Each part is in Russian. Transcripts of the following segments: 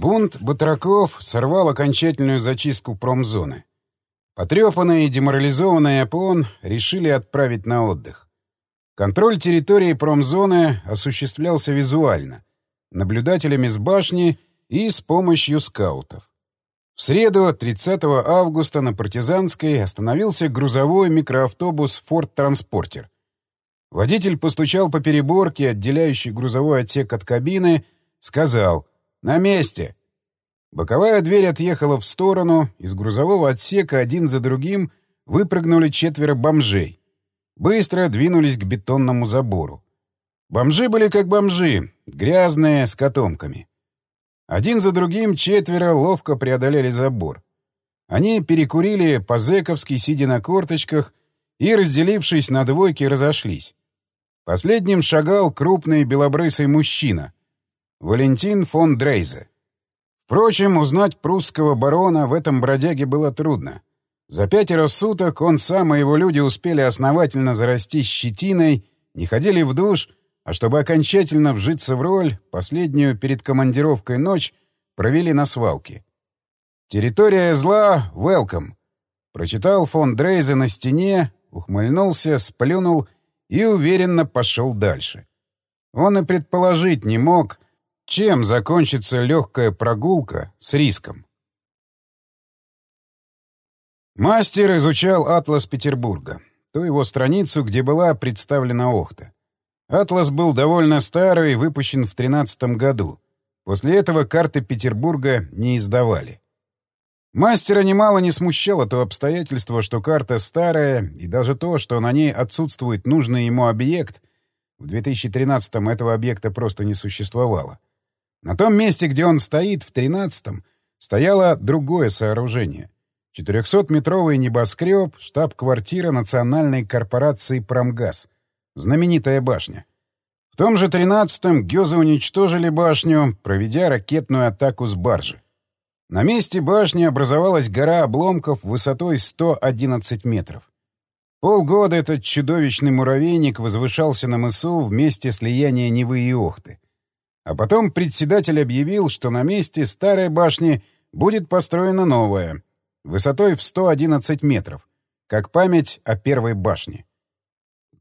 Бунт батраков сорвал окончательную зачистку промзоны. Потрепанный и деморализованный ОПОН решили отправить на отдых. Контроль территории промзоны осуществлялся визуально, наблюдателями с башни и с помощью скаутов. В среду, 30 августа, на Партизанской остановился грузовой микроавтобус «Форд Транспортер». Водитель постучал по переборке, отделяющей грузовой отсек от кабины, сказал «На месте!» Боковая дверь отъехала в сторону, из грузового отсека один за другим выпрыгнули четверо бомжей. Быстро двинулись к бетонному забору. Бомжи были как бомжи, грязные, с котомками. Один за другим четверо ловко преодолели забор. Они перекурили по-зэковски, сидя на корточках, и, разделившись на двойки, разошлись. Последним шагал крупный белобрысый мужчина — Валентин фон Дрейзе. Впрочем, узнать прусского барона в этом бродяге было трудно. За пятеро суток он сам и его люди успели основательно зарасти щетиной, не ходили в душ, а чтобы окончательно вжиться в роль, последнюю перед командировкой ночь провели на свалке. «Территория зла, welcome!» Прочитал фон Дрейзе на стене, ухмыльнулся, сплюнул и уверенно пошел дальше. Он и предположить не мог, чем закончится легкая прогулка с риском? Мастер изучал атлас Петербурга, ту его страницу, где была представлена Охта. Атлас был довольно старый, выпущен в 13 году. После этого карты Петербурга не издавали. Мастера немало не смущало то обстоятельство, что карта старая, и даже то, что на ней отсутствует нужный ему объект. В 2013-м этого объекта просто не существовало. На том месте, где он стоит, в тринадцатом, стояло другое сооружение. 400-метровый небоскреб, штаб-квартира национальной корпорации «Промгаз», знаменитая башня. В том же тринадцатом гёзы уничтожили башню, проведя ракетную атаку с баржи. На месте башни образовалась гора обломков высотой 111 метров. Полгода этот чудовищный муравейник возвышался на мысу в месте слияния Невы и Охты. А потом председатель объявил, что на месте старой башни будет построена новая, высотой в 111 метров, как память о первой башне.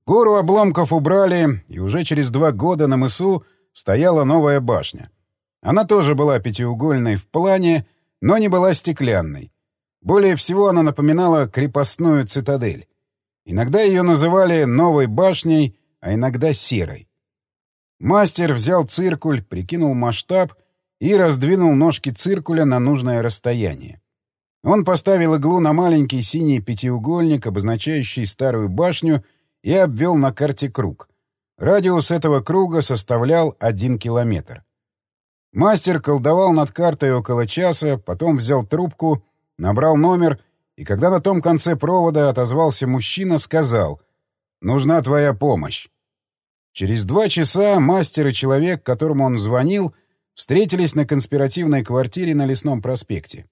Гору обломков убрали, и уже через два года на мысу стояла новая башня. Она тоже была пятиугольной в плане, но не была стеклянной. Более всего она напоминала крепостную цитадель. Иногда ее называли «новой башней», а иногда «серой». Мастер взял циркуль, прикинул масштаб и раздвинул ножки циркуля на нужное расстояние. Он поставил иглу на маленький синий пятиугольник, обозначающий старую башню, и обвел на карте круг. Радиус этого круга составлял один километр. Мастер колдовал над картой около часа, потом взял трубку, набрал номер, и когда на том конце провода отозвался мужчина, сказал «Нужна твоя помощь». Через два часа мастер и человек, которому он звонил, встретились на конспиративной квартире на Лесном проспекте.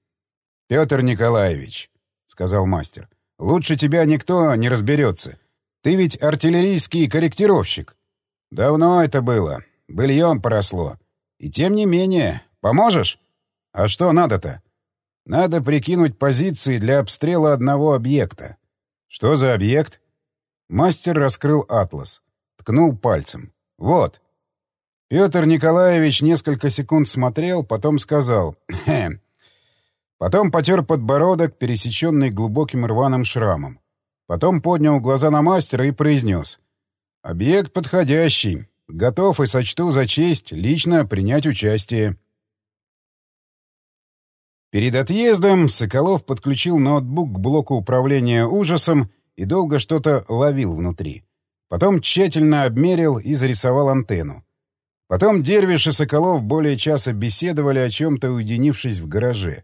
«Петр Николаевич», — сказал мастер, — «лучше тебя никто не разберется. Ты ведь артиллерийский корректировщик». «Давно это было. Быльем поросло. И тем не менее. Поможешь?» «А что надо-то?» «Надо прикинуть позиции для обстрела одного объекта». «Что за объект?» Мастер раскрыл атлас. Ткнул пальцем. «Вот». Петр Николаевич несколько секунд смотрел, потом сказал «Хм». Потом потер подбородок, пересеченный глубоким рваным шрамом. Потом поднял глаза на мастера и произнес. «Объект подходящий. Готов и сочту за честь лично принять участие». Перед отъездом Соколов подключил ноутбук к блоку управления ужасом и долго что-то ловил внутри. Потом тщательно обмерил и зарисовал антенну. Потом Дервиш и Соколов более часа беседовали о чем-то, уединившись в гараже.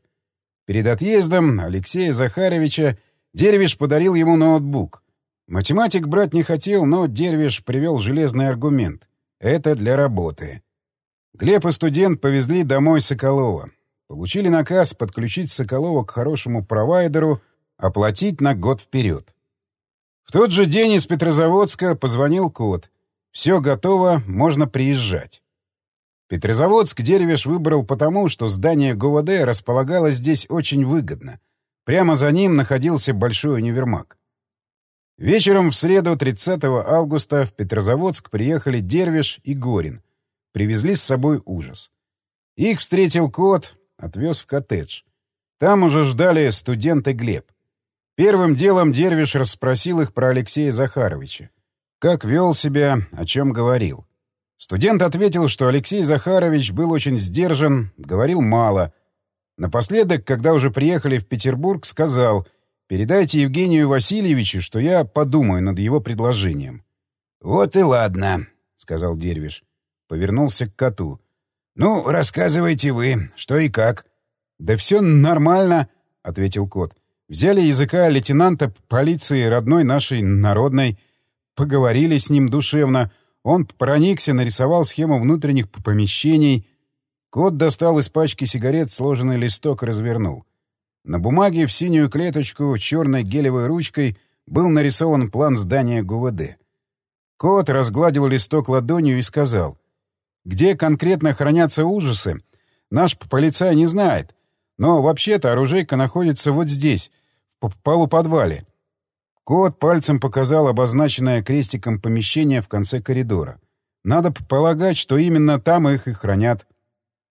Перед отъездом Алексея Захаровича Дервиш подарил ему ноутбук. Математик брать не хотел, но Дервиш привел железный аргумент. Это для работы. Глеб и студент повезли домой Соколова. Получили наказ подключить Соколова к хорошему провайдеру, оплатить на год вперед. В тот же день из Петрозаводска позвонил кот. Все готово, можно приезжать. Петрозаводск Деревиш выбрал потому, что здание ГУВД располагалось здесь очень выгодно. Прямо за ним находился большой универмаг. Вечером в среду 30 августа в Петрозаводск приехали Дервиш и Горин. Привезли с собой ужас. Их встретил кот, отвез в коттедж. Там уже ждали студенты Глеб. Первым делом Дервиш расспросил их про Алексея Захаровича. Как вел себя, о чем говорил. Студент ответил, что Алексей Захарович был очень сдержан, говорил мало. Напоследок, когда уже приехали в Петербург, сказал «Передайте Евгению Васильевичу, что я подумаю над его предложением». «Вот и ладно», — сказал Дервиш. Повернулся к коту. «Ну, рассказывайте вы, что и как». «Да все нормально», — ответил кот. «Взяли языка лейтенанта полиции родной нашей народной, поговорили с ним душевно, он проникся, нарисовал схему внутренних помещений». Кот достал из пачки сигарет сложенный листок развернул. На бумаге в синюю клеточку черной гелевой ручкой был нарисован план здания ГУВД. Кот разгладил листок ладонью и сказал, «Где конкретно хранятся ужасы, наш полицай не знает, но вообще-то оружейка находится вот здесь, в полуподвале». Кот пальцем показал обозначенное крестиком помещение в конце коридора. Надо полагать, что именно там их и хранят.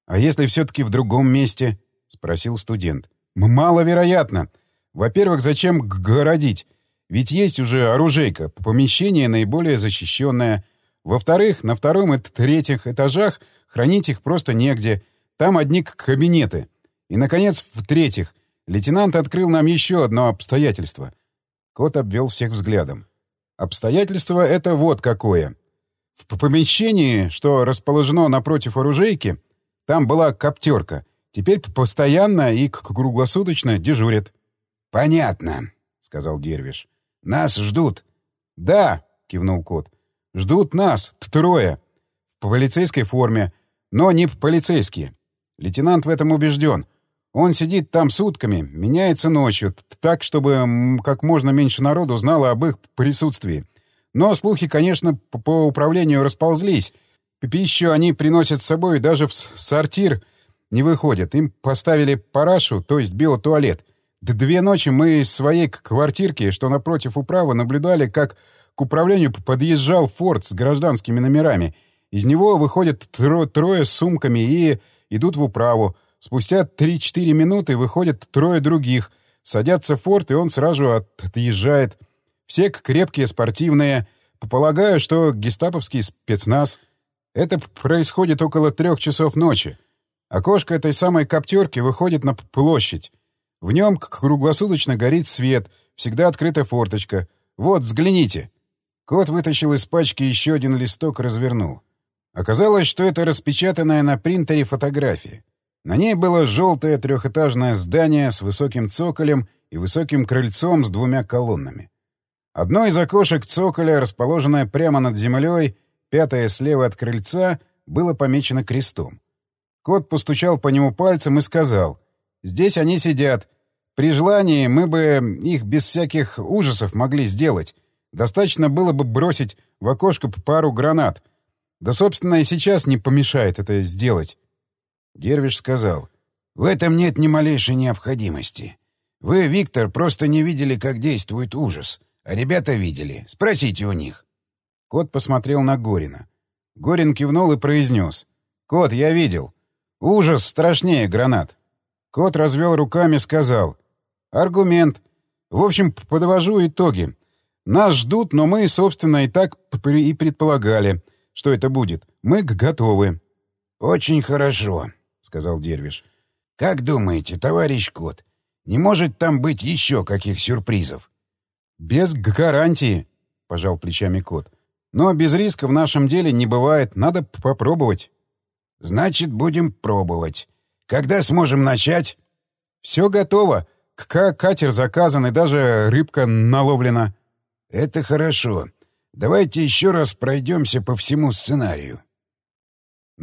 «А если все-таки в другом месте?» — спросил студент. «Маловероятно. Во-первых, зачем городить? Ведь есть уже оружейка, помещение наиболее защищенное. Во-вторых, на втором и третьих этажах хранить их просто негде. Там одни кабинеты. И, наконец, в-третьих, лейтенант открыл нам еще одно обстоятельство. Кот обвел всех взглядом. Обстоятельство это вот какое. В помещении, что расположено напротив оружейки, там была коптерка. Теперь постоянно и круглосуточно дежурит. — Понятно, — сказал Дервиш. — Нас ждут. — Да, — кивнул кот. — Ждут нас, трое. В полицейской форме. Но не полицейские. Лейтенант в этом убежден. Он сидит там сутками, меняется ночью, так, чтобы как можно меньше народу знало об их присутствии. Но слухи, конечно, по управлению расползлись. Пищу они приносят с собой даже в сортир не выходят. Им поставили парашу, то есть биотуалет. Две ночи мы из своей квартирки, что напротив управы, наблюдали, как к управлению подъезжал форт с гражданскими номерами. Из него выходят тро трое с сумками и идут в управу. Спустя 3-4 минуты выходят трое других, садятся в форт, и он сразу от отъезжает. Все крепкие, спортивные. Полагаю, что гестаповский спецназ. Это происходит около трех часов ночи. Окошко этой самой коптерки выходит на площадь. В нем круглосуточно горит свет, всегда открыта форточка. Вот, взгляните. Кот вытащил из пачки еще один листок развернул. Оказалось, что это распечатанная на принтере фотография. На ней было желтое трехэтажное здание с высоким цоколем и высоким крыльцом с двумя колоннами. Одно из окошек цоколя, расположенное прямо над землей, пятое слева от крыльца, было помечено крестом. Кот постучал по нему пальцем и сказал, «Здесь они сидят. При желании мы бы их без всяких ужасов могли сделать. Достаточно было бы бросить в окошко пару гранат. Да, собственно, и сейчас не помешает это сделать. Дервиш сказал. «В этом нет ни малейшей необходимости. Вы, Виктор, просто не видели, как действует ужас. А ребята видели. Спросите у них». Кот посмотрел на Горина. Горин кивнул и произнес. «Кот, я видел. Ужас страшнее гранат». Кот развел руками, сказал. «Аргумент. В общем, подвожу итоги. Нас ждут, но мы, собственно, и так и предполагали, что это будет. Мы готовы». «Очень хорошо», сказал Дервиш. «Как думаете, товарищ Кот, не может там быть еще каких сюрпризов?» «Без гарантии», — пожал плечами Кот. «Но без риска в нашем деле не бывает. Надо попробовать». «Значит, будем пробовать. Когда сможем начать?» «Все готово. К катер заказан и даже рыбка наловлена». «Это хорошо. Давайте еще раз пройдемся по всему сценарию».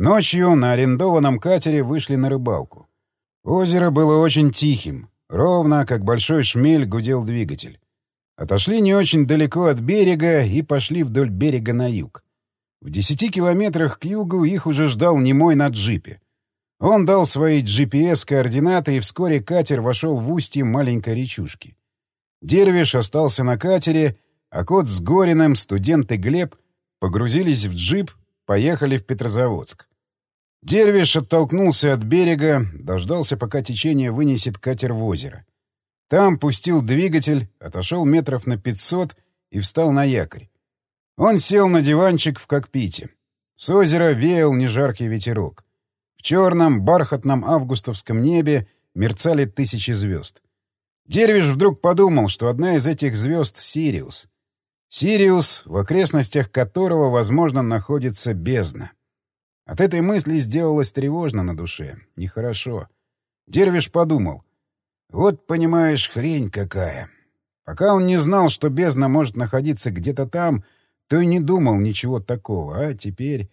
Ночью на арендованном катере вышли на рыбалку. Озеро было очень тихим. Ровно, как большой шмель, гудел двигатель. Отошли не очень далеко от берега и пошли вдоль берега на юг. В десяти километрах к югу их уже ждал немой на джипе. Он дал свои GPS-координаты, и вскоре катер вошел в устье маленькой речушки. Дервиш остался на катере, а кот с Гориным, студент и Глеб погрузились в джип, поехали в Петрозаводск. Дервиш оттолкнулся от берега, дождался, пока течение вынесет катер в озеро. Там пустил двигатель, отошел метров на пятьсот и встал на якорь. Он сел на диванчик в кокпите. С озера веял нежаркий ветерок. В черном, бархатном августовском небе мерцали тысячи звезд. Дервиш вдруг подумал, что одна из этих звезд — Сириус. Сириус, в окрестностях которого, возможно, находится бездна. От этой мысли сделалось тревожно на душе. Нехорошо. Дервиш подумал. Вот, понимаешь, хрень какая. Пока он не знал, что бездна может находиться где-то там, то и не думал ничего такого. А теперь...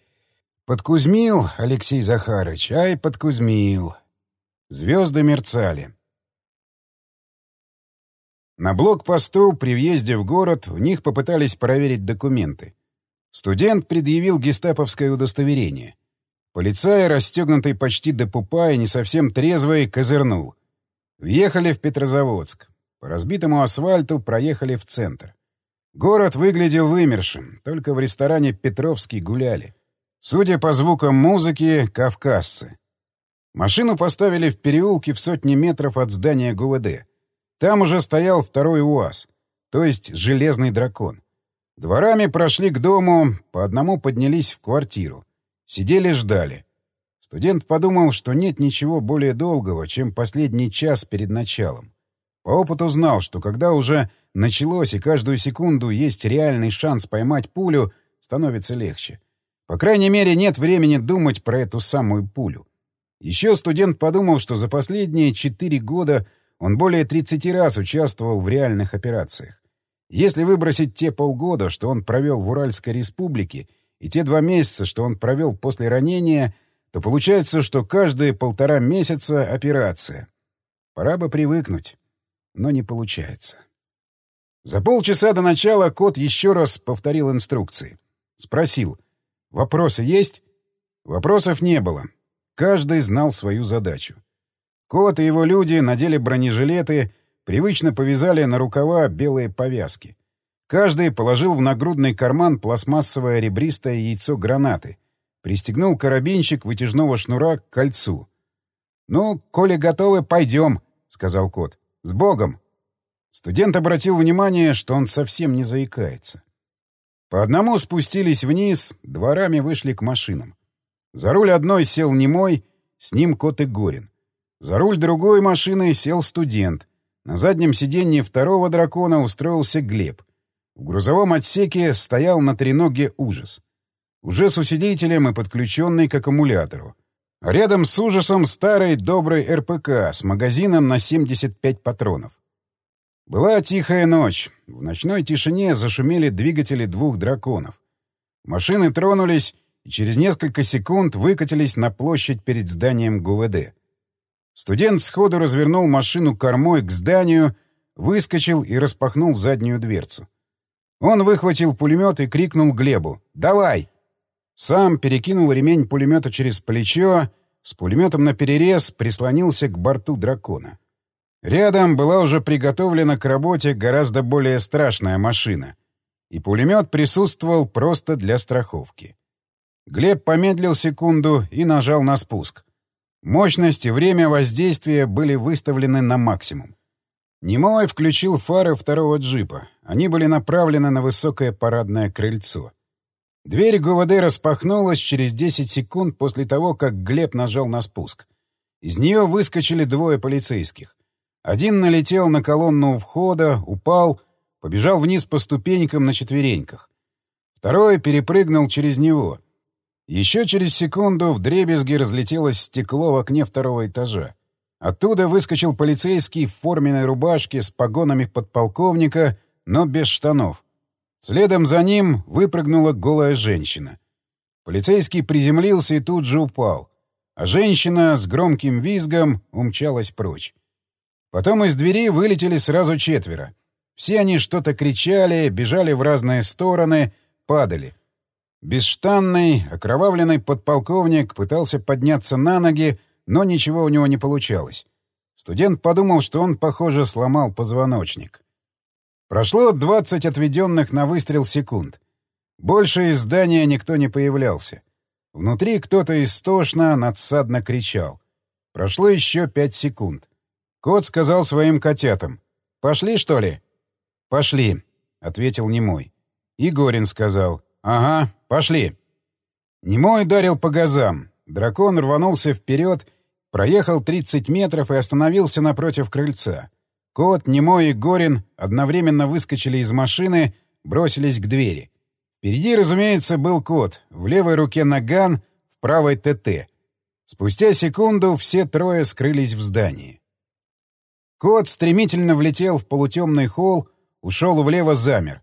Подкузмил, Алексей Захарыч, ай, подкузмил. Звезды мерцали. На блокпосту при въезде в город у них попытались проверить документы. Студент предъявил гестаповское удостоверение. Полицай, расстегнутый почти до пупа и не совсем трезвый, козырнул. Въехали в Петрозаводск. По разбитому асфальту проехали в центр. Город выглядел вымершим, только в ресторане «Петровский» гуляли. Судя по звукам музыки, кавказцы. Машину поставили в переулке в сотни метров от здания ГУВД. Там уже стоял второй УАЗ, то есть «Железный дракон». Дворами прошли к дому, по одному поднялись в квартиру. Сидели, ждали. Студент подумал, что нет ничего более долгого, чем последний час перед началом. По опыту знал, что когда уже началось и каждую секунду есть реальный шанс поймать пулю, становится легче. По крайней мере, нет времени думать про эту самую пулю. Еще студент подумал, что за последние четыре года он более 30 раз участвовал в реальных операциях. Если выбросить те полгода, что он провел в Уральской республике, и те два месяца, что он провел после ранения, то получается, что каждые полтора месяца операция. Пора бы привыкнуть, но не получается. За полчаса до начала кот еще раз повторил инструкции. Спросил — Вопросы есть? Вопросов не было. Каждый знал свою задачу. Кот и его люди надели бронежилеты, привычно повязали на рукава белые повязки. Каждый положил в нагрудный карман пластмассовое ребристое яйцо гранаты, пристегнул карабинчик вытяжного шнура к кольцу. «Ну, коли готовы, пойдем», — сказал кот. «С Богом!» Студент обратил внимание, что он совсем не заикается. По одному спустились вниз, дворами вышли к машинам. За руль одной сел немой, с ним кот и Горин. За руль другой машины сел студент. На заднем сиденье второго дракона устроился Глеб. В грузовом отсеке стоял на треноге ужас. Уже с усилителем и подключенный к аккумулятору. А рядом с ужасом старый добрый РПК с магазином на 75 патронов. Была тихая ночь. В ночной тишине зашумели двигатели двух драконов. Машины тронулись и через несколько секунд выкатились на площадь перед зданием ГУВД. Студент сходу развернул машину кормой к зданию, выскочил и распахнул заднюю дверцу. Он выхватил пулемет и крикнул Глебу «Давай!». Сам перекинул ремень пулемета через плечо, с пулеметом наперерез прислонился к борту дракона. Рядом была уже приготовлена к работе гораздо более страшная машина, и пулемет присутствовал просто для страховки. Глеб помедлил секунду и нажал на спуск. Мощность и время воздействия были выставлены на максимум. Немой включил фары второго джипа. Они были направлены на высокое парадное крыльцо. Дверь ГУВД распахнулась через 10 секунд после того, как Глеб нажал на спуск. Из нее выскочили двое полицейских. Один налетел на колонну у входа, упал, побежал вниз по ступенькам на четвереньках. Второй перепрыгнул через него. Еще через секунду в дребезги разлетелось стекло в окне второго этажа. Оттуда выскочил полицейский в форменной рубашке с погонами подполковника, но без штанов. Следом за ним выпрыгнула голая женщина. Полицейский приземлился и тут же упал, а женщина с громким визгом умчалась прочь. Потом из двери вылетели сразу четверо. Все они что-то кричали, бежали в разные стороны, падали. Бесштанный, окровавленный подполковник пытался подняться на ноги, но ничего у него не получалось. Студент подумал, что он, похоже, сломал позвоночник. Прошло 20 отведенных на выстрел секунд. Больше из здания никто не появлялся. Внутри кто-то истошно, надсадно кричал. Прошло еще пять секунд. Кот сказал своим котятам. «Пошли, что ли?» «Пошли», — ответил Немой. И Горин сказал. «Ага, пошли». Немой ударил по газам. Дракон рванулся вперед, проехал 30 метров и остановился напротив крыльца. Кот, Немой и Горин одновременно выскочили из машины, бросились к двери. Впереди, разумеется, был кот, в левой руке наган, в правой ТТ. Спустя секунду все трое скрылись в здании. Кот стремительно влетел в полутемный холл, ушел влево, замер.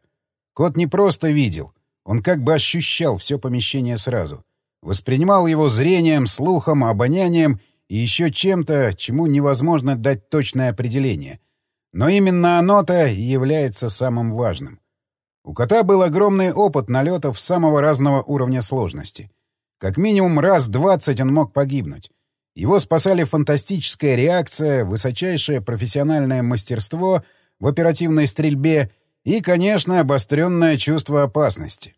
Кот не просто видел, он как бы ощущал все помещение сразу. Воспринимал его зрением, слухом, обонянием и еще чем-то, чему невозможно дать точное определение. Но именно оно-то и является самым важным. У кота был огромный опыт налетов самого разного уровня сложности. Как минимум раз двадцать он мог погибнуть. Его спасали фантастическая реакция, высочайшее профессиональное мастерство в оперативной стрельбе — и, конечно, обостренное чувство опасности.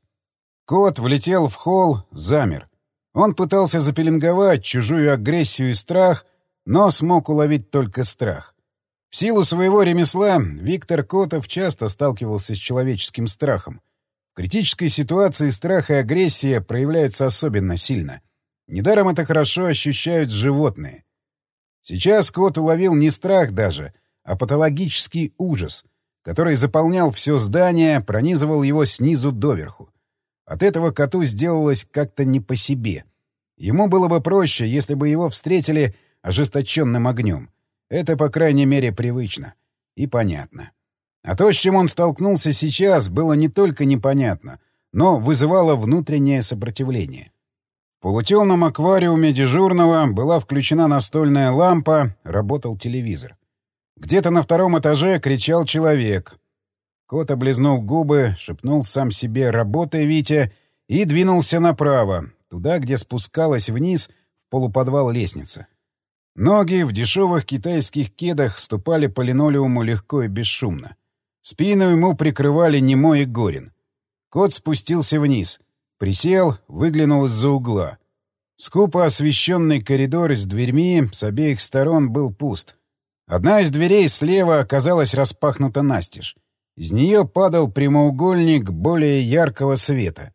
Кот влетел в холл, замер. Он пытался запеленговать чужую агрессию и страх, но смог уловить только страх. В силу своего ремесла Виктор Котов часто сталкивался с человеческим страхом. В критической ситуации страх и агрессия проявляются особенно сильно. Недаром это хорошо ощущают животные. Сейчас кот уловил не страх даже, а патологический ужас — который заполнял все здание, пронизывал его снизу доверху. От этого коту сделалось как-то не по себе. Ему было бы проще, если бы его встретили ожесточенным огнем. Это, по крайней мере, привычно. И понятно. А то, с чем он столкнулся сейчас, было не только непонятно, но вызывало внутреннее сопротивление. В полутемном аквариуме дежурного была включена настольная лампа, работал телевизор. Где-то на втором этаже кричал человек. Кот облизнул губы, шепнул сам себе «Работай, Витя!» и двинулся направо, туда, где спускалась вниз в полуподвал лестница. Ноги в дешевых китайских кедах ступали по линолеуму легко и бесшумно. Спину ему прикрывали Немо и Горин. Кот спустился вниз, присел, выглянул из-за угла. Скупо освещенный коридор с дверьми с обеих сторон был пуст. Одна из дверей слева оказалась распахнута настежь. Из нее падал прямоугольник более яркого света.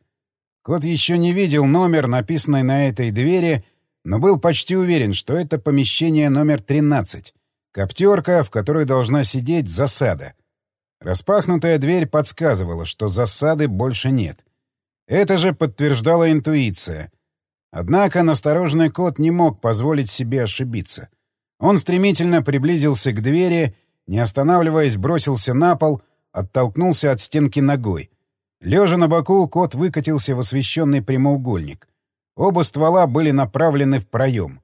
Кот еще не видел номер, написанный на этой двери, но был почти уверен, что это помещение номер 13. Коптерка, в которой должна сидеть засада. Распахнутая дверь подсказывала, что засады больше нет. Это же подтверждала интуиция. Однако настороженный кот не мог позволить себе ошибиться — он стремительно приблизился к двери, не останавливаясь, бросился на пол, оттолкнулся от стенки ногой. Лежа на боку, кот выкатился в освещенный прямоугольник. Оба ствола были направлены в проем.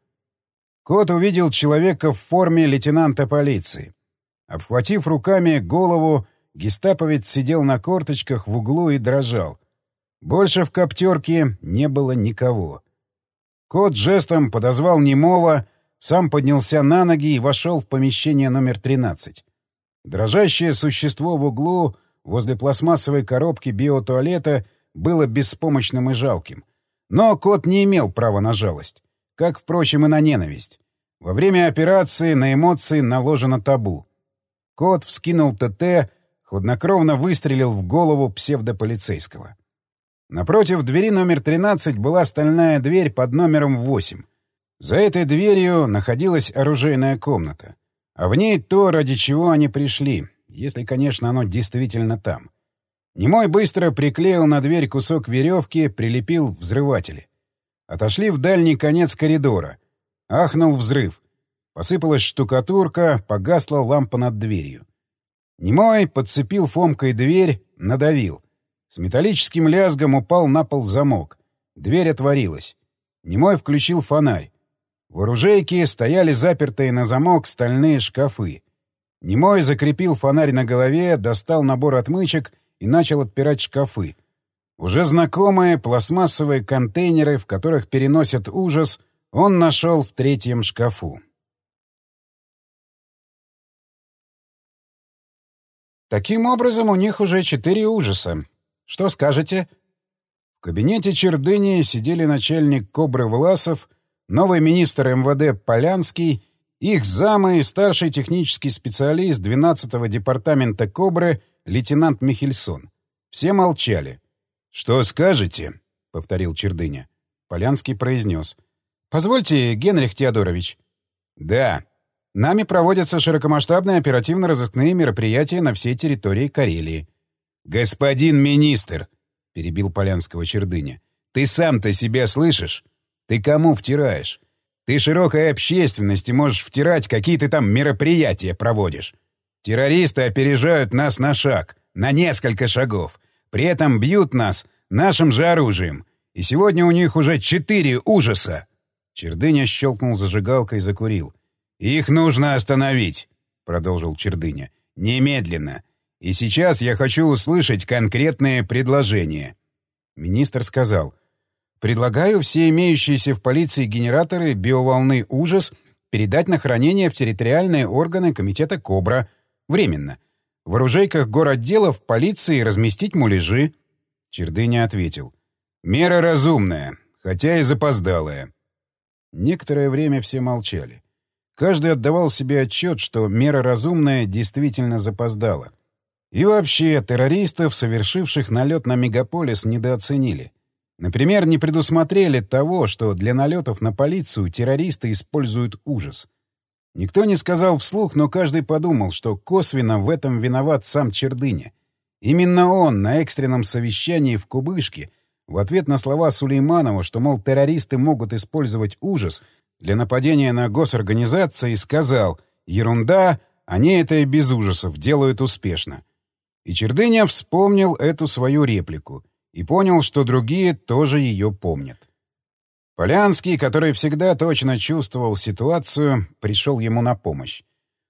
Кот увидел человека в форме лейтенанта полиции. Обхватив руками голову, гестаповец сидел на корточках в углу и дрожал. Больше в коптерке не было никого. Кот жестом подозвал немого, сам поднялся на ноги и вошел в помещение номер 13. Дрожащее существо в углу возле пластмассовой коробки биотуалета было беспомощным и жалким. Но кот не имел права на жалость, как, впрочем, и на ненависть. Во время операции на эмоции наложено табу. Кот вскинул ТТ, хладнокровно выстрелил в голову псевдополицейского. Напротив двери номер 13 была стальная дверь под номером 8 — за этой дверью находилась оружейная комната. А в ней то, ради чего они пришли, если, конечно, оно действительно там. Немой быстро приклеил на дверь кусок веревки, прилепил взрыватели. Отошли в дальний конец коридора. Ахнул взрыв. Посыпалась штукатурка, погасла лампа над дверью. Немой подцепил фомкой дверь, надавил. С металлическим лязгом упал на пол замок. Дверь отворилась. Немой включил фонарь. В оружейке стояли запертые на замок стальные шкафы. Немой закрепил фонарь на голове, достал набор отмычек и начал отпирать шкафы. Уже знакомые пластмассовые контейнеры, в которых переносят ужас, он нашел в третьем шкафу. Таким образом, у них уже четыре ужаса. Что скажете? В кабинете Чердыни сидели начальник Кобры Власов, новый министр МВД Полянский, их замы и старший технический специалист 12-го департамента Кобры лейтенант Михельсон. Все молчали. «Что скажете?» — повторил Чердыня. Полянский произнес. «Позвольте, Генрих Теодорович». «Да. Нами проводятся широкомасштабные оперативно-розыскные мероприятия на всей территории Карелии». «Господин министр!» — перебил Полянского Чердыня. «Ты сам-то себя слышишь? Ты кому втираешь? Ты широкой общественности можешь втирать, какие ты там мероприятия проводишь. Террористы опережают нас на шаг, на несколько шагов. При этом бьют нас нашим же оружием. И сегодня у них уже четыре ужаса. Чердыня щелкнул зажигалкой и закурил. «Их нужно остановить», — продолжил Чердыня. «Немедленно. И сейчас я хочу услышать конкретные предложения». Министр сказал. «Предлагаю все имеющиеся в полиции генераторы биоволны «Ужас» передать на хранение в территориальные органы комитета «Кобра». Временно. В оружейках городделов полиции разместить муляжи. Чердыня ответил. Мера разумная, хотя и запоздалая. Некоторое время все молчали. Каждый отдавал себе отчет, что мера разумная действительно запоздала. И вообще, террористов, совершивших налет на мегаполис, недооценили. Например, не предусмотрели того, что для налетов на полицию террористы используют ужас. Никто не сказал вслух, но каждый подумал, что косвенно в этом виноват сам Чердыня. Именно он на экстренном совещании в Кубышке в ответ на слова Сулейманова, что, мол, террористы могут использовать ужас для нападения на госорганизации, сказал «Ерунда, они это и без ужасов делают успешно». И Чердыня вспомнил эту свою реплику и понял, что другие тоже ее помнят. Полянский, который всегда точно чувствовал ситуацию, пришел ему на помощь.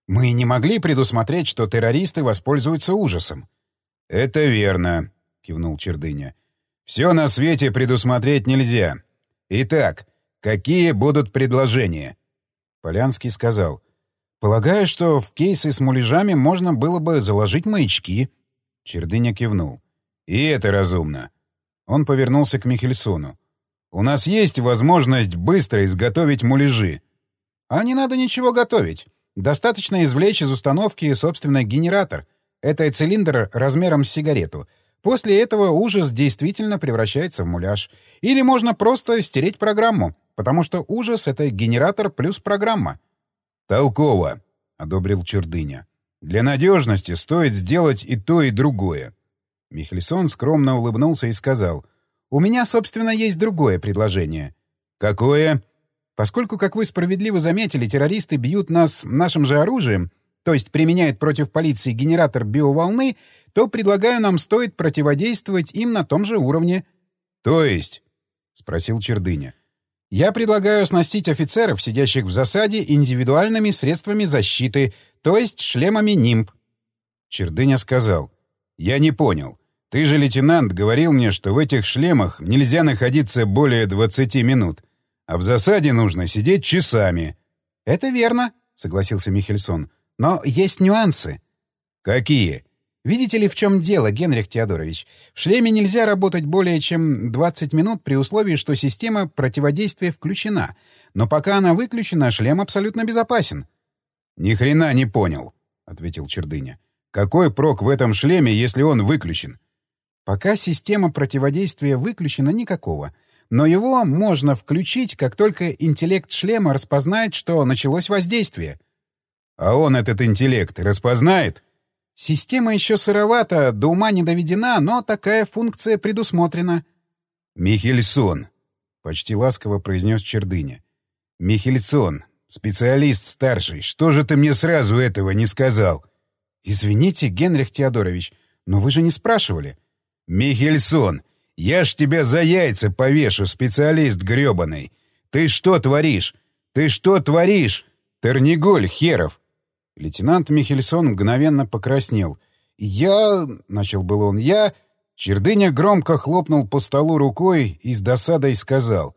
«Мы не могли предусмотреть, что террористы воспользуются ужасом». «Это верно», — кивнул Чердыня. «Все на свете предусмотреть нельзя. Итак, какие будут предложения?» Полянский сказал. «Полагаю, что в кейсы с муляжами можно было бы заложить маячки». Чердыня кивнул. «И это разумно». Он повернулся к Михельсону. У нас есть возможность быстро изготовить муляжи. А не надо ничего готовить. Достаточно извлечь из установки, собственно, генератор. Это цилиндр размером с сигарету. После этого ужас действительно превращается в муляж. Или можно просто стереть программу, потому что ужас — это генератор плюс программа. «Толково», — одобрил Чердыня. «Для надежности стоит сделать и то, и другое». Михельсон скромно улыбнулся и сказал — у меня, собственно, есть другое предложение. Какое? Поскольку, как вы справедливо заметили, террористы бьют нас нашим же оружием, то есть применяют против полиции генератор биоволны, то, предлагаю, нам стоит противодействовать им на том же уровне. — То есть? — спросил Чердыня. — Я предлагаю оснастить офицеров, сидящих в засаде, индивидуальными средствами защиты, то есть шлемами нимб. Чердыня сказал. — Я не понял. Ты же, лейтенант, говорил мне, что в этих шлемах нельзя находиться более 20 минут, а в засаде нужно сидеть часами. — Это верно, — согласился Михельсон. — Но есть нюансы. — Какие? — Видите ли, в чем дело, Генрих Теодорович? В шлеме нельзя работать более чем 20 минут при условии, что система противодействия включена. Но пока она выключена, шлем абсолютно безопасен. — Ни хрена не понял, — ответил Чердыня. — Какой прок в этом шлеме, если он выключен? — Пока система противодействия выключена, никакого. Но его можно включить, как только интеллект шлема распознает, что началось воздействие. А он этот интеллект распознает? Система еще сыровата, до ума не доведена, но такая функция предусмотрена. «Михельсон», — почти ласково произнес Чердыня. «Михельсон, специалист старший, что же ты мне сразу этого не сказал?» «Извините, Генрих Теодорович, но вы же не спрашивали». «Михельсон, я ж тебя за яйца повешу, специалист грёбаный! Ты что творишь? Ты что творишь? Терниголь, херов!» Лейтенант Михельсон мгновенно покраснел. «Я...» — начал был он. «Я...» Чердыня громко хлопнул по столу рукой и с досадой сказал.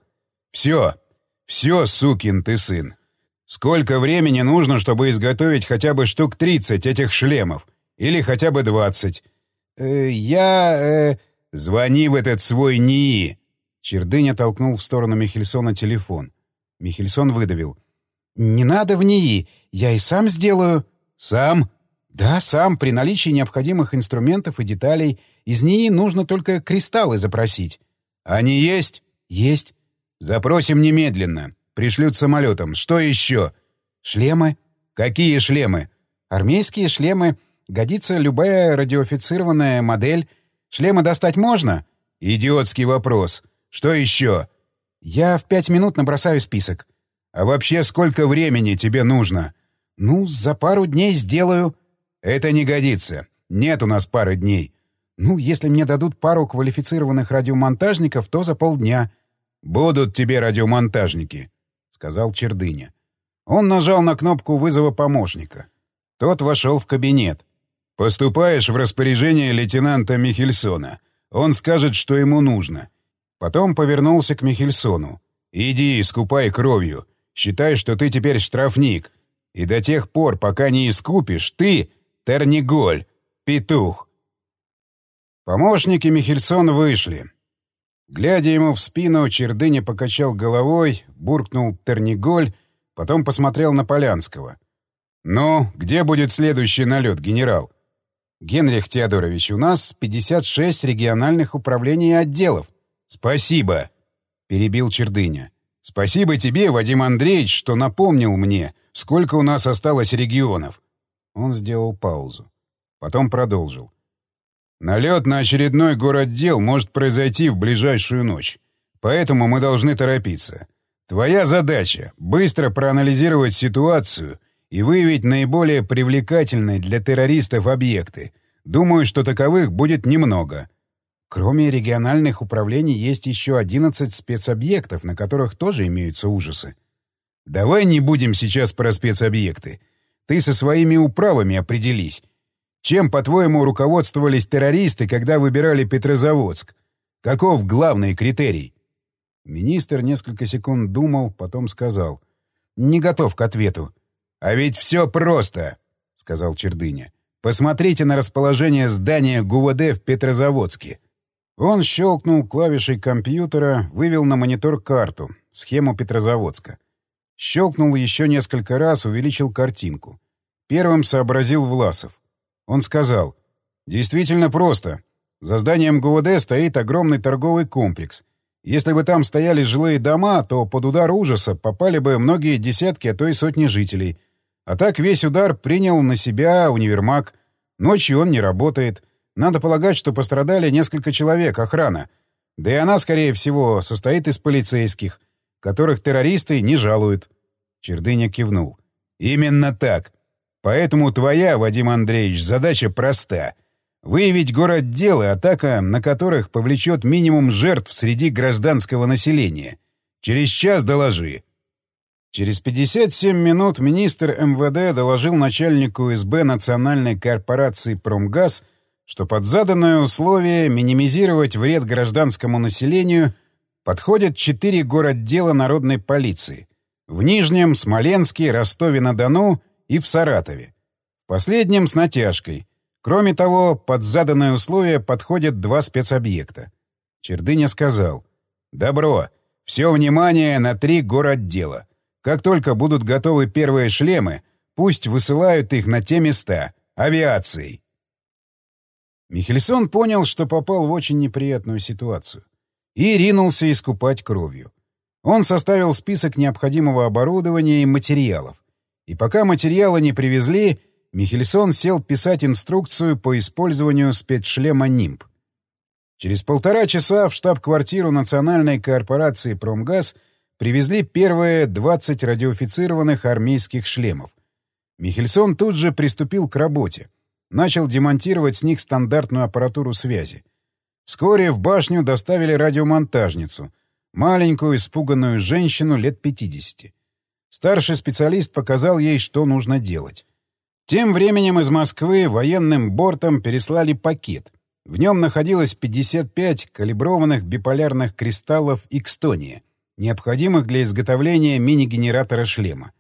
«Все! Все, сукин ты сын! Сколько времени нужно, чтобы изготовить хотя бы штук 30 этих шлемов? Или хотя бы 20? Э, я... Э, звони в этот свой НИИ!» Чердыня толкнул в сторону Михельсона телефон. Михельсон выдавил. «Не надо в НИИ. Я и сам сделаю». «Сам?» «Да, сам, при наличии необходимых инструментов и деталей. Из НИИ нужно только кристаллы запросить». «Они есть?» «Есть». «Запросим немедленно. Пришлют самолетом. Что еще?» «Шлемы». «Какие шлемы?» «Армейские шлемы. Годится любая радиофицированная модель. Шлемы достать можно?» «Идиотский вопрос. Что еще?» «Я в пять минут набросаю список». «А вообще сколько времени тебе нужно?» «Ну, за пару дней сделаю». «Это не годится. Нет у нас пары дней». «Ну, если мне дадут пару квалифицированных радиомонтажников, то за полдня». «Будут тебе радиомонтажники», — сказал Чердыня. Он нажал на кнопку вызова помощника. Тот вошел в кабинет. «Поступаешь в распоряжение лейтенанта Михельсона. Он скажет, что ему нужно». Потом повернулся к Михельсону. «Иди, искупай кровью. Считай, что ты теперь штрафник. И до тех пор, пока не искупишь, ты — Терниголь, петух». Помощники Михельсона вышли. Глядя ему в спину, Чердыня покачал головой, буркнул Терниголь, потом посмотрел на Полянского. «Ну, где будет следующий налет, генерал?» «Генрих Теодорович, у нас 56 региональных управлений и отделов». «Спасибо», — перебил Чердыня. «Спасибо тебе, Вадим Андреевич, что напомнил мне, сколько у нас осталось регионов». Он сделал паузу. Потом продолжил. Налет на очередной городдел может произойти в ближайшую ночь. Поэтому мы должны торопиться. Твоя задача — быстро проанализировать ситуацию и выявить наиболее привлекательные для террористов объекты. Думаю, что таковых будет немного. Кроме региональных управлений есть еще 11 спецобъектов, на которых тоже имеются ужасы. Давай не будем сейчас про спецобъекты. Ты со своими управами определись. Чем, по-твоему, руководствовались террористы, когда выбирали Петрозаводск? Каков главный критерий? Министр несколько секунд думал, потом сказал. «Не готов к ответу». «А ведь все просто», — сказал Чердыня. «Посмотрите на расположение здания ГУВД в Петрозаводске». Он щелкнул клавишей компьютера, вывел на монитор карту, схему Петрозаводска. Щелкнул еще несколько раз, увеличил картинку. Первым сообразил Власов. Он сказал, «Действительно просто. За зданием ГУВД стоит огромный торговый комплекс. Если бы там стояли жилые дома, то под удар ужаса попали бы многие десятки, а то и сотни жителей. А так весь удар принял на себя универмаг. Ночью он не работает. Надо полагать, что пострадали несколько человек, охрана. Да и она, скорее всего, состоит из полицейских, которых террористы не жалуют. Чердыня кивнул. «Именно так. Поэтому твоя, Вадим Андреевич, задача проста — выявить город дел атака на которых повлечет минимум жертв среди гражданского населения. Через час доложи. Через 57 минут министр МВД доложил начальнику СБ Национальной корпорации «Промгаз», что под заданное условие минимизировать вред гражданскому населению подходят четыре городдела народной полиции — в Нижнем, Смоленске, Ростове-на-Дону и в Саратове. В последнем с натяжкой. Кроме того, под заданное условие подходят два спецобъекта. Чердыня сказал. «Добро. Все внимание на три городдела. Как только будут готовы первые шлемы, пусть высылают их на те места. Авиацией». Михельсон понял, что попал в очень неприятную ситуацию. И ринулся искупать кровью. Он составил список необходимого оборудования и материалов. И пока материалы не привезли, Михельсон сел писать инструкцию по использованию спецшлема «Нимб». Через полтора часа в штаб-квартиру Национальной корпорации «Промгаз» привезли первые 20 радиофицированных армейских шлемов. Михельсон тут же приступил к работе. Начал демонтировать с них стандартную аппаратуру связи. Вскоре в башню доставили радиомонтажницу, маленькую испуганную женщину лет 50. Старший специалист показал ей, что нужно делать. Тем временем из Москвы военным бортом переслали пакет. В нем находилось 55 калиброванных биполярных кристаллов Икстония, необходимых для изготовления мини-генератора шлема.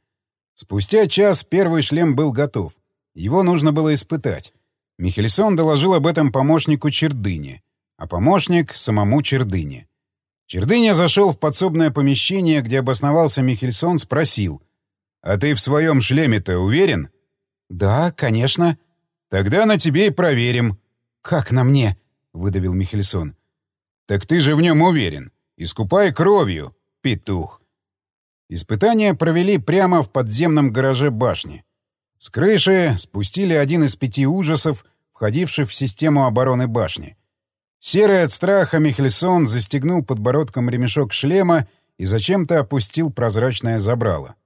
Спустя час первый шлем был готов. Его нужно было испытать. Михельсон доложил об этом помощнику Чердыне, а помощник — самому Чердыне. Чердыня зашел в подсобное помещение, где обосновался Михельсон, спросил. «А ты в своем шлеме-то уверен?» «Да, конечно». «Тогда на тебе и проверим». «Как на мне?» — выдавил Михельсон. «Так ты же в нем уверен. Искупай кровью, петух». Испытания провели прямо в подземном гараже башни. С крыши спустили один из пяти ужасов, входивших в систему обороны башни. Серый от страха Михельсон застегнул подбородком ремешок шлема и зачем-то опустил прозрачное забрало.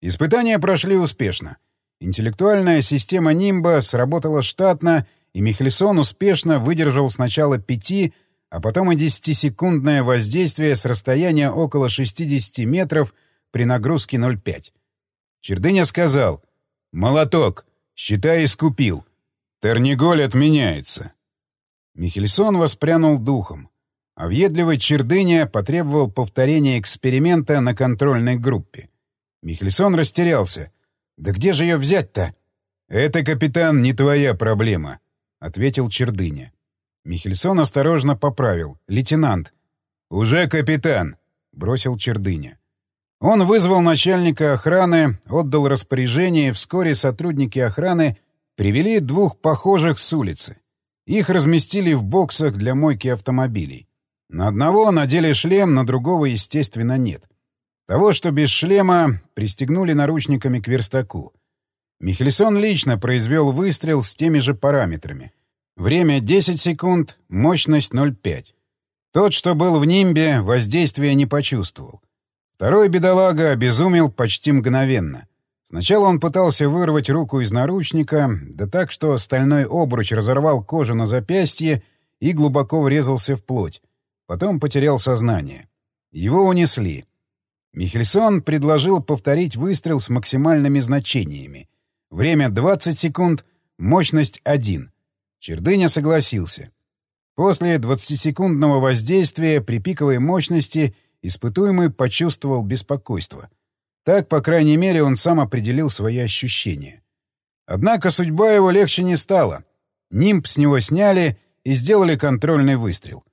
Испытания прошли успешно. Интеллектуальная система Нимба сработала штатно, и Михельсон успешно выдержал сначала пяти, а потом и десятисекундное воздействие с расстояния около 60 метров при нагрузке 0,5. Чердыня сказал «Молоток, считай, искупил. Терниголь отменяется». Михельсон воспрянул духом, а въедливый Чердыня потребовал повторения эксперимента на контрольной группе. Михельсон растерялся. «Да где же ее взять-то?» «Это, капитан, не твоя проблема», — ответил Чердыня. Михельсон осторожно поправил. «Лейтенант». «Уже капитан», — бросил Чердыня. Он вызвал начальника охраны, отдал распоряжение, и вскоре сотрудники охраны привели двух похожих с улицы. Их разместили в боксах для мойки автомобилей. На одного надели шлем, на другого, естественно, нет. Того, что без шлема, пристегнули наручниками к верстаку. Михельсон лично произвел выстрел с теми же параметрами. Время 10 секунд, мощность 0,5. Тот, что был в нимбе, воздействия не почувствовал. Второй бедолага обезумел почти мгновенно. Сначала он пытался вырвать руку из наручника, да так, что стальной обруч разорвал кожу на запястье и глубоко врезался в плоть. Потом потерял сознание. Его унесли. Михельсон предложил повторить выстрел с максимальными значениями. Время 20 секунд, мощность 1. Чердыня согласился. После 20-секундного воздействия при пиковой мощности испытуемый почувствовал беспокойство — так, по крайней мере, он сам определил свои ощущения. Однако судьба его легче не стала. Нимб с него сняли и сделали контрольный выстрел.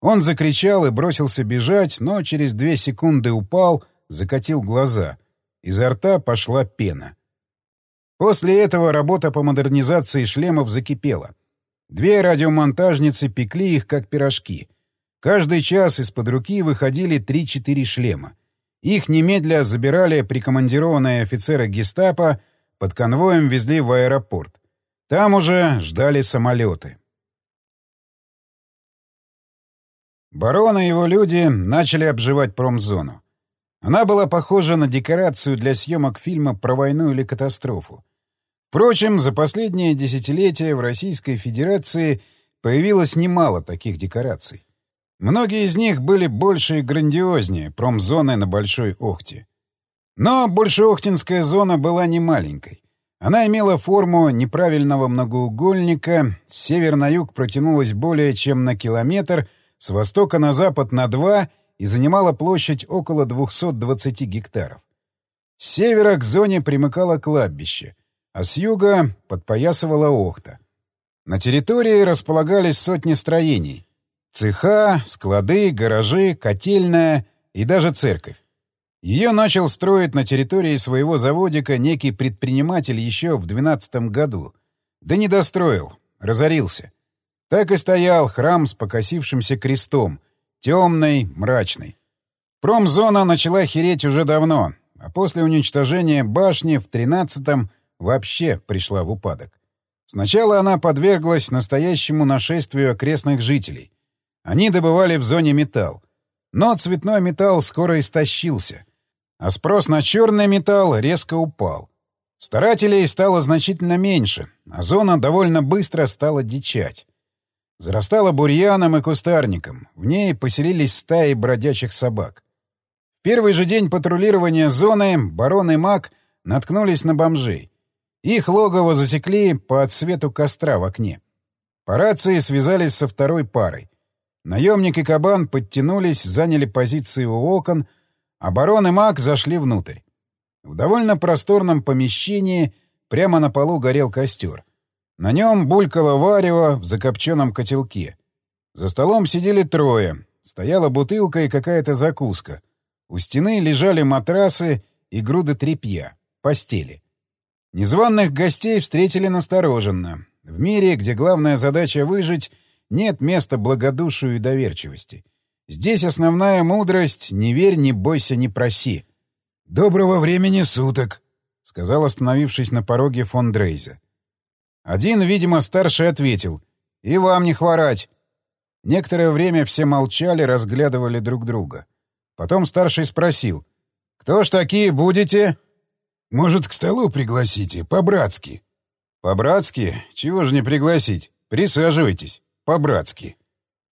Он закричал и бросился бежать, но через две секунды упал, закатил глаза. Изо рта пошла пена. После этого работа по модернизации шлемов закипела. Две радиомонтажницы пекли их, как пирожки. Каждый час из-под руки выходили три-четыре шлема. Их немедля забирали прикомандированные офицеры гестапо, под конвоем везли в аэропорт. Там уже ждали самолеты. Барон и его люди начали обживать промзону. Она была похожа на декорацию для съемок фильма про войну или катастрофу. Впрочем, за последние десятилетия в Российской Федерации появилось немало таких декораций. Многие из них были больше и грандиознее промзоны на Большой Охте. Но Большеохтинская зона была не маленькой. Она имела форму неправильного многоугольника, север на юг протянулась более чем на километр, с востока на запад на два и занимала площадь около 220 гектаров. С севера к зоне примыкало кладбище, а с юга подпоясывала Охта. На территории располагались сотни строений, Цеха, склады, гаражи, котельная и даже церковь. Ее начал строить на территории своего заводика некий предприниматель еще в 12 году. Да не достроил, разорился. Так и стоял храм с покосившимся крестом, темный, мрачный. Промзона начала хереть уже давно, а после уничтожения башни в 13-м вообще пришла в упадок. Сначала она подверглась настоящему нашествию окрестных жителей — они добывали в зоне металл. Но цветной металл скоро истощился, а спрос на черный металл резко упал. Старателей стало значительно меньше, а зона довольно быстро стала дичать. Зарастала бурьяном и кустарником, в ней поселились стаи бродячих собак. В первый же день патрулирования зоны барон и маг наткнулись на бомжей. Их логово засекли по отсвету костра в окне. По рации связались со второй парой. Наемник и кабан подтянулись, заняли позиции у окон, а барон и маг зашли внутрь. В довольно просторном помещении прямо на полу горел костер. На нем булькало варево в закопченном котелке. За столом сидели трое. Стояла бутылка и какая-то закуска. У стены лежали матрасы и груды тряпья, постели. Незваных гостей встретили настороженно. В мире, где главная задача выжить, нет места благодушию и доверчивости. Здесь основная мудрость — не верь, не бойся, не проси. «Доброго времени суток», — сказал, остановившись на пороге фон Дрейза. Один, видимо, старший ответил. «И вам не хворать». Некоторое время все молчали, разглядывали друг друга. Потом старший спросил. «Кто ж такие будете?» «Может, к столу пригласите, по-братски». «По-братски? Чего же не пригласить? Присаживайтесь, по-братски».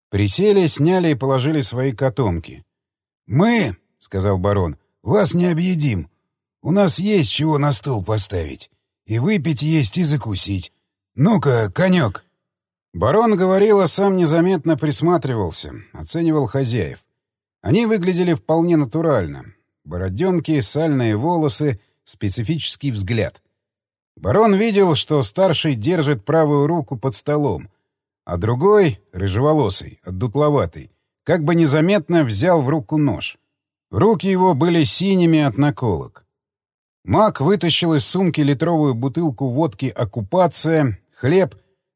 Присели, сняли и положили свои котомки. «Мы, — сказал барон, — вас не объедим. У нас есть чего на стол поставить. И выпить есть, и закусить. Ну-ка, конек!» Барон говорил, а сам незаметно присматривался, оценивал хозяев. Они выглядели вполне натурально. Бороденки, сальные волосы, специфический взгляд. Барон видел, что старший держит правую руку под столом, а другой, рыжеволосый, отдутловатый, как бы незаметно взял в руку нож. Руки его были синими от наколок. Мак вытащил из сумки литровую бутылку водки «Оккупация», хлеб,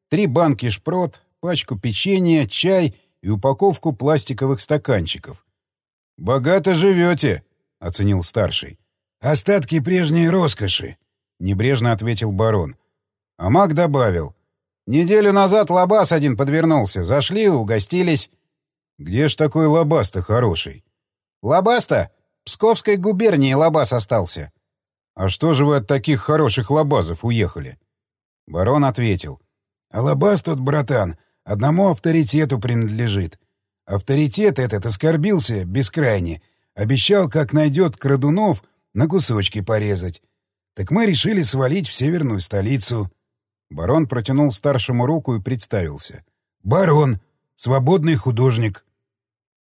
три банки шпрот, пачку печенья, чай и упаковку пластиковых стаканчиков. «Богато живете», — оценил старший. «Остатки прежней роскоши», — небрежно ответил барон. А маг добавил. «Неделю назад лабаз один подвернулся. Зашли, угостились». «Где ж такой лабаз-то хороший?» «Лабаз-то? Псковской губернии лабаз остался». «А что же вы от таких хороших лабазов уехали?» Барон ответил. «А лабаз тот, братан, одному авторитету принадлежит. Авторитет этот оскорбился бескрайне, обещал, как найдет крадунов, на кусочки порезать. Так мы решили свалить в северную столицу». Барон протянул старшему руку и представился. «Барон, свободный художник».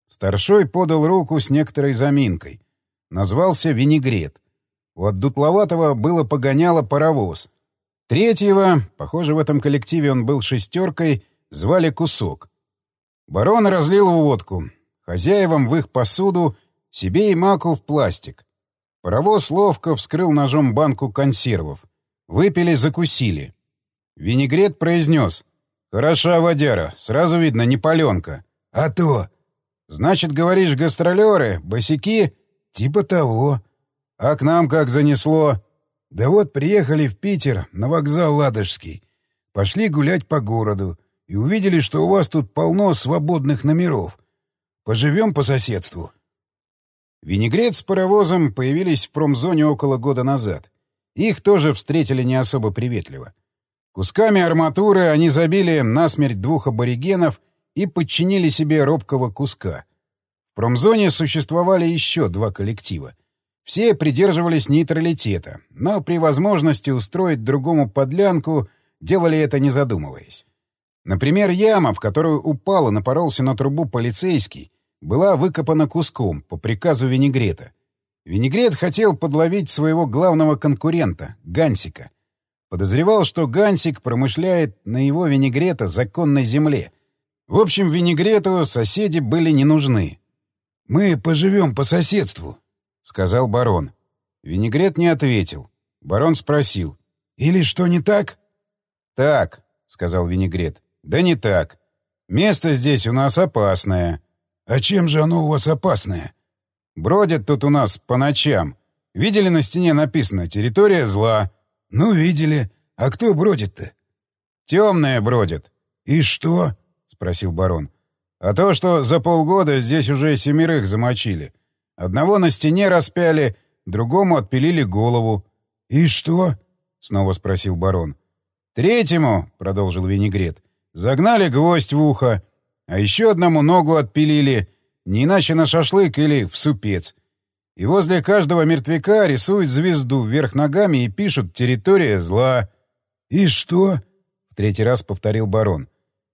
Старшой подал руку с некоторой заминкой. Назвался «Винегрет». У отдутловатого было погоняло паровоз. Третьего, похоже, в этом коллективе он был шестеркой, звали Кусок. Барон разлил водку. Хозяевам в их посуду, себе и маку в пластик. Паровоз ловко вскрыл ножом банку консервов. Выпили, закусили. Винегрет произнес. «Хороша водяра, сразу видно, не паленка». «А то!» «Значит, говоришь, гастролеры, босики?» «Типа того». «А к нам как занесло?» Да вот приехали в Питер, на вокзал Ладожский. Пошли гулять по городу и увидели, что у вас тут полно свободных номеров. Поживем по соседству. Винегрет с паровозом появились в промзоне около года назад. Их тоже встретили не особо приветливо. Кусками арматуры они забили насмерть двух аборигенов и подчинили себе робкого куска. В промзоне существовали еще два коллектива — все придерживались нейтралитета, но при возможности устроить другому подлянку делали это не задумываясь. Например, яма, в которую упал и напоролся на трубу полицейский, была выкопана куском по приказу Винегрета. Винегрет хотел подловить своего главного конкурента, Гансика. Подозревал, что Гансик промышляет на его Винегрета законной земле. В общем, Винегрету соседи были не нужны. «Мы поживем по соседству», — сказал барон. Винегрет не ответил. Барон спросил. «Или что не так?» «Так», — сказал Винегрет. «Да не так. Место здесь у нас опасное». «А чем же оно у вас опасное?» «Бродят тут у нас по ночам. Видели на стене написано «Территория зла». «Ну, видели. А кто бродит-то?» «Темные бродят». «И что?» — спросил барон. «А то, что за полгода здесь уже семерых замочили. Одного на стене распяли, другому отпилили голову. — И что? — снова спросил барон. — Третьему, — продолжил Винегрет, — загнали гвоздь в ухо, а еще одному ногу отпилили, не иначе на шашлык или в супец. И возле каждого мертвяка рисуют звезду вверх ногами и пишут «Территория зла». — И что? — в третий раз повторил барон.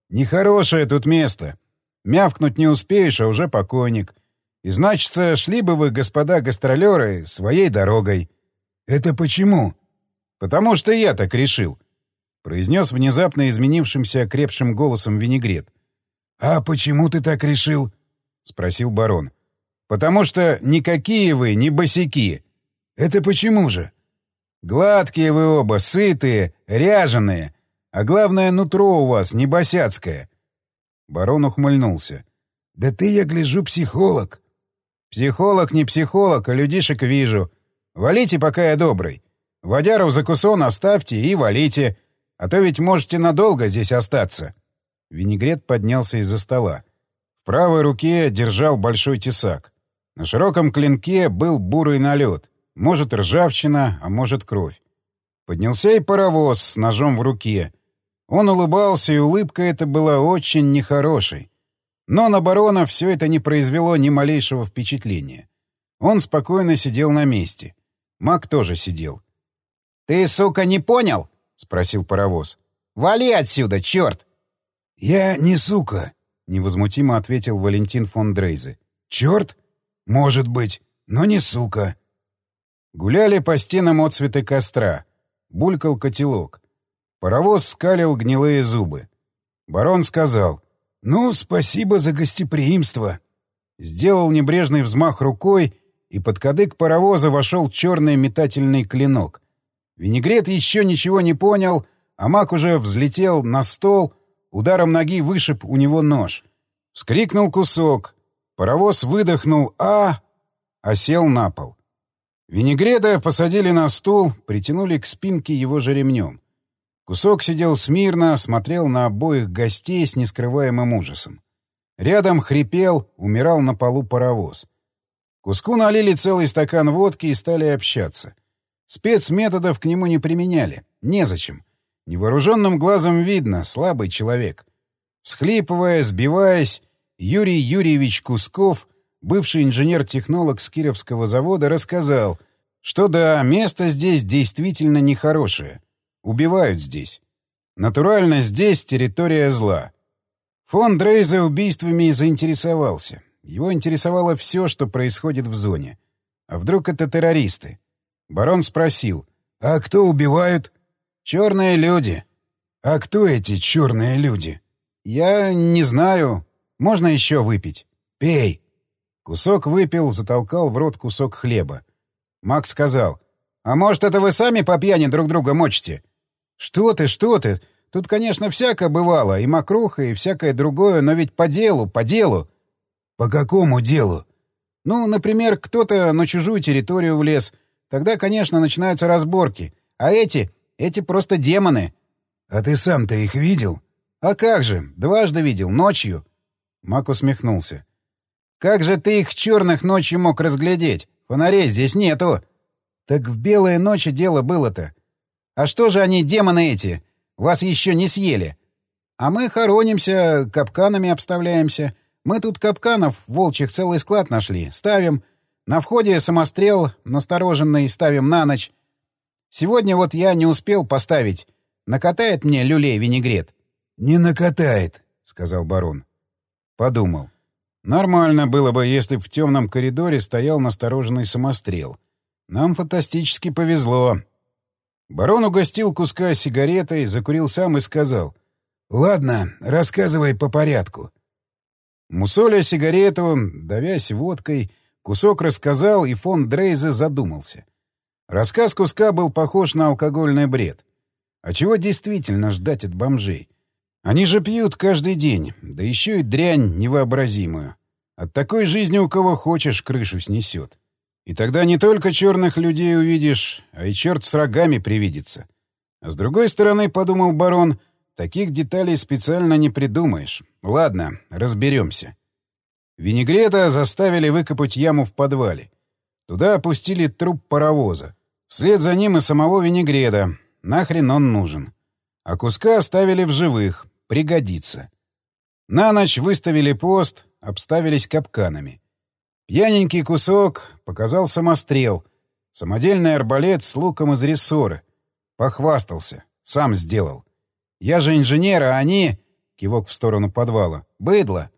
Нехорошее тут место. Мявкнуть не успеешь, а уже покойник. И значит, шли бы вы, господа гастролеры, своей дорогой. — Это почему? — Потому что я так решил, — произнес внезапно изменившимся окрепшим голосом винегрет. — А почему ты так решил? — спросил барон. — Потому что никакие вы не босяки. — Это почему же? — Гладкие вы оба, сытые, ряженые. А главное, нутро у вас не босяцкое. Барон ухмыльнулся. — Да ты, я гляжу, психолог. — Психолог не психолог, а людишек вижу. Валите, пока я добрый. Водяру за кусон оставьте и валите. А то ведь можете надолго здесь остаться. Винегрет поднялся из-за стола. В правой руке держал большой тесак. На широком клинке был бурый налет. Может, ржавчина, а может, кровь. Поднялся и паровоз с ножом в руке. Он улыбался, и улыбка эта была очень нехорошей. Но на барона все это не произвело ни малейшего впечатления. Он спокойно сидел на месте. Маг тоже сидел. «Ты, сука, не понял?» — спросил паровоз. «Вали отсюда, черт!» «Я не сука», — невозмутимо ответил Валентин фон Дрейзе. «Черт? Может быть, но не сука». Гуляли по стенам отцветы костра. Булькал котелок. Паровоз скалил гнилые зубы. Барон сказал. «Ну, спасибо за гостеприимство». Сделал небрежный взмах рукой, и под кадык паровоза вошел черный метательный клинок. Винегрет еще ничего не понял, а маг уже взлетел на стол, ударом ноги вышиб у него нож. Вскрикнул кусок. Паровоз выдохнул «А!», а сел на пол. Винегреда посадили на стул, притянули к спинке его же ремнем. Кусок сидел смирно, смотрел на обоих гостей с нескрываемым ужасом. Рядом хрипел, умирал на полу паровоз. Куску налили целый стакан водки и стали общаться. Спецметодов к нему не применяли. Незачем. Невооруженным глазом видно, слабый человек. Всхлипывая, сбиваясь, Юрий Юрьевич Кусков, бывший инженер-технолог с Кировского завода, рассказал, что да, место здесь действительно нехорошее. Убивают здесь. Натурально здесь территория зла. Фон Дрейзе убийствами заинтересовался. Его интересовало все, что происходит в зоне. А вдруг это террористы? Барон спросил. «А кто убивают?» «Черные люди». «А кто эти черные люди?» «Я не знаю. Можно еще выпить?» «Пей». Кусок выпил, затолкал в рот кусок хлеба. Макс сказал. «А может, это вы сами по пьяни друг друга мочите?» «Что ты, что ты? Тут, конечно, всякое бывало, и мокруха, и всякое другое, но ведь по делу, по делу». «По какому делу?» «Ну, например, кто-то на чужую территорию влез. Тогда, конечно, начинаются разборки. А эти, эти просто демоны». «А ты сам-то их видел?» «А как же? Дважды видел. Ночью». Мак усмехнулся. «Как же ты их черных ночью мог разглядеть? Фонарей здесь нету». «Так в белые ночи дело было-то. А что же они, демоны эти? Вас еще не съели. А мы хоронимся, капканами обставляемся. Мы тут капканов волчьих целый склад нашли. Ставим. На входе самострел настороженный ставим на ночь. Сегодня вот я не успел поставить. Накатает мне люлей винегрет. — Не накатает, — сказал барон. Подумал. Нормально было бы, если в темном коридоре стоял настороженный самострел. Нам фантастически повезло. Барон угостил куска сигаретой, закурил сам и сказал. — Ладно, рассказывай по порядку. Мусоля сигарету, давясь водкой, кусок рассказал, и фон Дрейзе задумался. Рассказ куска был похож на алкогольный бред. А чего действительно ждать от бомжей? Они же пьют каждый день, да еще и дрянь невообразимую. От такой жизни у кого хочешь крышу снесет. И тогда не только черных людей увидишь, а и черт с рогами привидится. А с другой стороны, подумал барон, таких деталей специально не придумаешь. Ладно, разберемся. Винегрета заставили выкопать яму в подвале. Туда опустили труп паровоза. Вслед за ним и самого винегреда. Нахрен он нужен. А куска оставили в живых. Пригодится. На ночь выставили пост, обставились капканами. Пьяненький кусок показал самострел. Самодельный арбалет с луком из рессоры. Похвастался. Сам сделал. Я же инженер, а они... — кивок в сторону подвала. «Быдло!»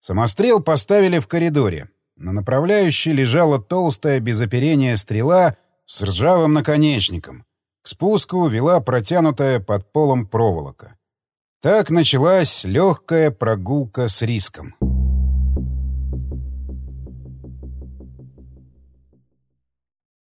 Самострел поставили в коридоре. На направляющей лежала толстая без оперения стрела с ржавым наконечником. К спуску вела протянутая под полом проволока. Так началась легкая прогулка с риском.